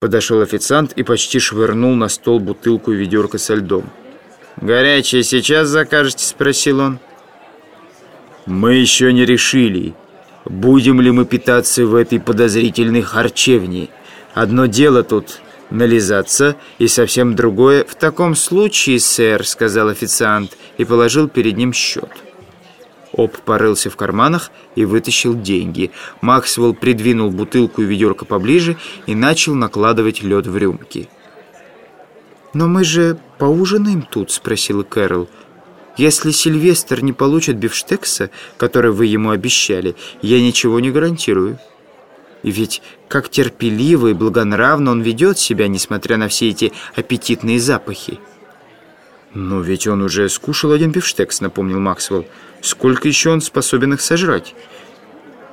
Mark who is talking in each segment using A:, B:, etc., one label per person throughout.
A: Подошел официант и почти швырнул на стол бутылку и ведерко со льдом. «Горячее сейчас закажете?» – спросил он. «Мы еще не решили, будем ли мы питаться в этой подозрительной харчевне. Одно дело тут нализаться, и совсем другое. В таком случае, сэр, — сказал официант, и положил перед ним счет. Об порылся в карманах и вытащил деньги. Максвелл придвинул бутылку и ведерко поближе и начал накладывать лед в рюмки. «Но мы же поужинаем тут?» — спросила Кэрол. «Если Сильвестр не получит бифштекса, который вы ему обещали, я ничего не гарантирую». И ведь как терпеливо и благонравно он ведет себя, несмотря на все эти аппетитные запахи. «Но ведь он уже скушал один бифштекс», — напомнил Максвелл. «Сколько еще он способен их сожрать?»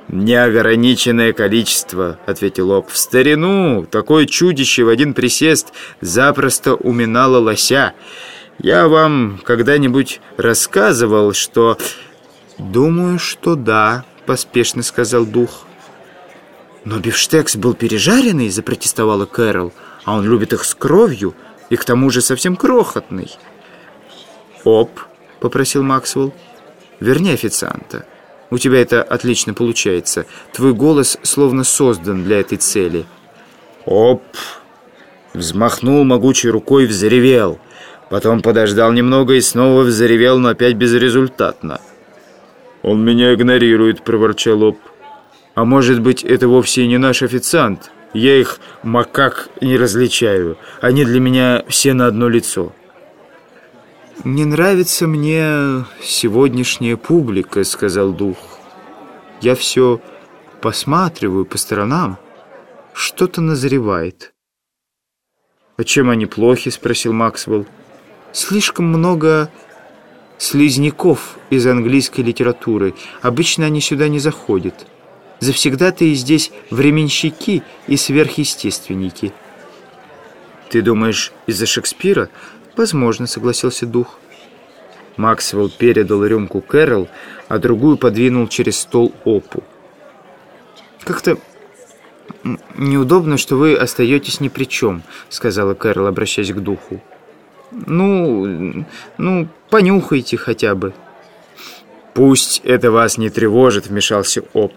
A: «Неограниченное количество», — ответил Об. «В старину такое чудище в один присест запросто уминало лося. Я вам когда-нибудь рассказывал, что...» «Думаю, что да», — поспешно сказал дух. «Но бифштекс был пережаренный», — запротестовала Кэрол. «А он любит их с кровью и к тому же совсем крохотный». «Оп», — попросил Максвелл. «Верни официанта. У тебя это отлично получается. Твой голос словно создан для этой цели».
B: «Оп!» Взмахнул могучей рукой взревел. Потом подождал немного и снова взревел, но опять безрезультатно.
A: «Он меня игнорирует», — проворчал Оп. А может быть, это вовсе не наш официант? Я их макак не различаю. Они для меня все на одно лицо. «Не нравится мне сегодняшняя публика», — сказал дух. «Я все посматриваю по сторонам. Что-то назревает». «А чем они плохи?» — спросил Максвелл. «Слишком много слизняков из английской литературы. Обычно они сюда не заходят». Завсегда-то и здесь временщики и сверхъестественники. Ты думаешь, из-за Шекспира? Возможно, согласился дух. Максвелл передал рюмку Кэрол, а другую подвинул через стол Опу. Как-то неудобно, что вы остаетесь ни при чем, сказала Кэрол, обращаясь к духу. Ну, ну, понюхайте хотя бы.
B: Пусть это вас не тревожит, вмешался Оп.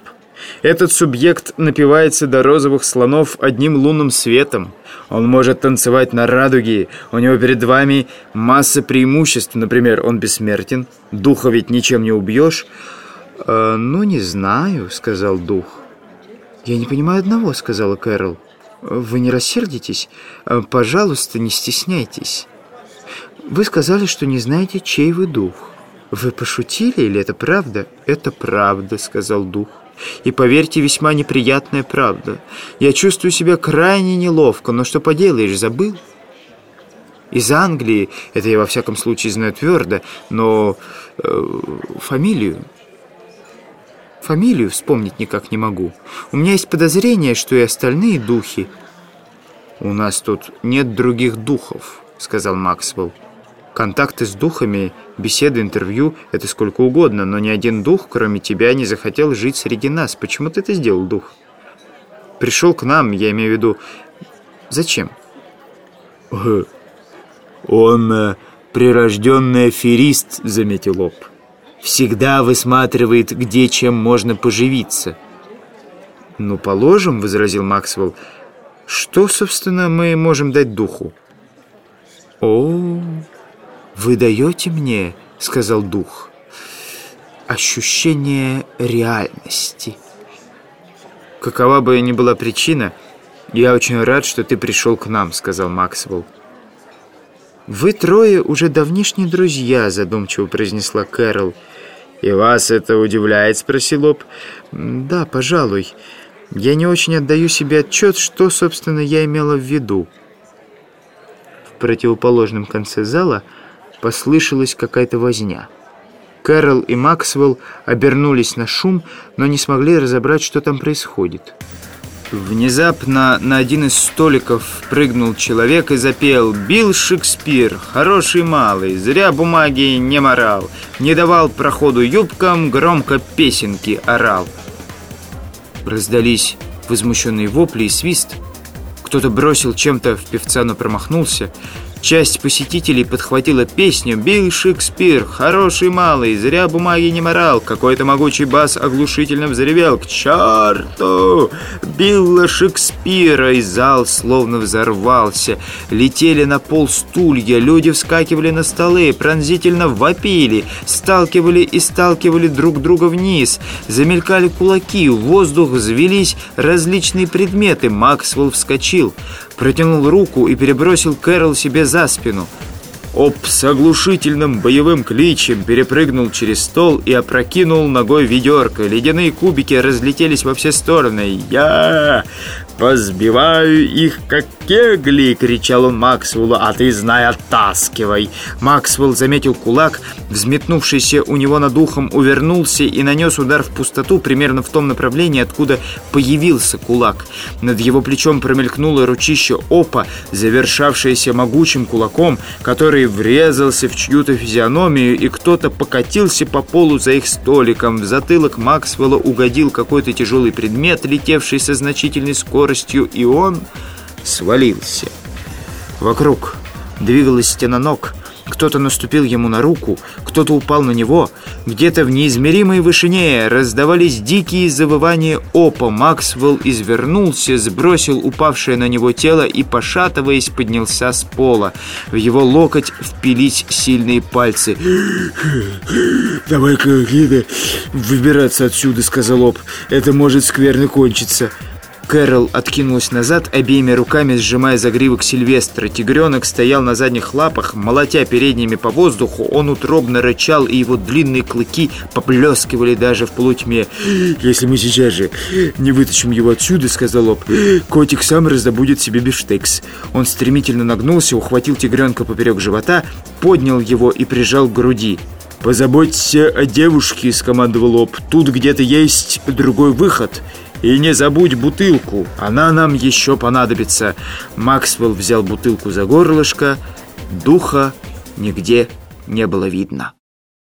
B: Этот субъект напивается до розовых слонов одним лунным светом. Он может танцевать на радуге. У него перед вами масса преимуществ. Например, он бессмертен. Духа ведь ничем не убьешь.
A: «Э, «Ну, не знаю», — сказал дух. «Я не понимаю одного», — сказала Кэрол. «Вы не рассердитесь? Э, пожалуйста, не стесняйтесь. Вы сказали, что не знаете, чей вы дух. Вы пошутили или это правда?» «Это правда», — сказал дух. И, поверьте, весьма неприятная правда. Я чувствую себя крайне неловко, но что поделаешь, забыл. Из Англии, это я во всяком случае знаю твердо, но э, фамилию... Фамилию вспомнить никак не могу. У меня есть подозрение, что и остальные духи... «У нас тут нет других духов», — сказал Максвелл. Контакты с духами, беседы, интервью — это сколько угодно, но ни один дух, кроме тебя, не захотел жить среди нас. Почему ты это сделал, дух? Пришел к нам, я имею в виду... Зачем?
B: «Он э, прирожденный аферист», — заметил Об. «Всегда высматривает, где чем можно поживиться».
A: «Ну, положим», — возразил Максвелл, — «что, собственно, мы можем дать духу?» «О, «Вы даете мне, — сказал дух, — ощущение реальности». «Какова бы ни была причина, я очень рад, что ты пришел к нам», — сказал Максвелл. «Вы трое уже давнишние друзья», — задумчиво произнесла Кэрол.
B: «И вас это удивляет?» — спросил Об.
A: «Да, пожалуй. Я не очень отдаю себе отчет, что, собственно, я имела в виду». В противоположном конце зала — послышалась какая-то возня. Кэрол и Максвелл обернулись на шум, но не смогли разобрать, что там происходит. Внезапно на один из столиков прыгнул человек и запел «Билл Шекспир, хороший малый, зря бумаги не морал, не давал проходу юбкам, громко песенки орал». Раздались возмущенные вопли и свист –
B: Кто-то бросил чем-то в певца, но промахнулся. Часть посетителей подхватила песню «Билл Шекспир, хороший малый, зря бумаги не морал». Какой-то могучий бас оглушительно взревел «К черту! Билла Шекспира!» И зал словно взорвался. Летели на пол стулья, люди вскакивали на столы, пронзительно вопили, сталкивали и сталкивали друг друга вниз. Замелькали кулаки, в воздух взвелись различные предметы. Максвелл вскочил протянул руку и перебросил Кэрол себе за спину. Оп с оглушительным боевым кличем перепрыгнул через стол и опрокинул ногой ведерко. Ледяные кубики разлетелись во все стороны. «Я «Позбиваю их, как кегли!» — кричал он Максвеллу. «А ты, знай, оттаскивай!» Максвелл заметил кулак, взметнувшийся у него над ухом, увернулся и нанес удар в пустоту примерно в том направлении, откуда появился кулак. Над его плечом промелькнуло ручище опа, завершавшееся могучим кулаком, который врезался в чью-то физиономию, и кто-то покатился по полу за их столиком. В затылок Максвелла угодил какой-то тяжелый предмет, летевший со значительной скоростью, скоростью, и он свалился. Вокруг двигалась стена ног. Кто-то наступил ему на руку, кто-то упал на него. Где-то в неизмеримой вышине раздавались дикие завывания опа. Максвелл извернулся, сбросил упавшее на него тело и, пошатываясь, поднялся с пола. В его локоть впились сильные пальцы.
A: «Давай-ка, Гида, выбираться отсюда», — сказал Оп. «Это может скверно кончиться».
B: Кэрол откинулась назад, обеими руками сжимая загривок Сильвестра. Тигренок стоял на задних лапах, молотя передними по воздуху. Он утробно рычал, и его длинные клыки поплескивали даже в полутьме.
A: «Если мы сейчас же не вытащим его отсюда, — сказал Об, — котик сам раздобудет себе бифштекс».
B: Он стремительно нагнулся, ухватил тигренка поперек живота, поднял его и прижал к груди.
A: «Позаботься о девушке», — скомандовал Об. «Тут где-то есть другой выход». И не забудь бутылку, она нам еще понадобится.
B: Максвелл взял бутылку за горлышко, духа нигде не было видно.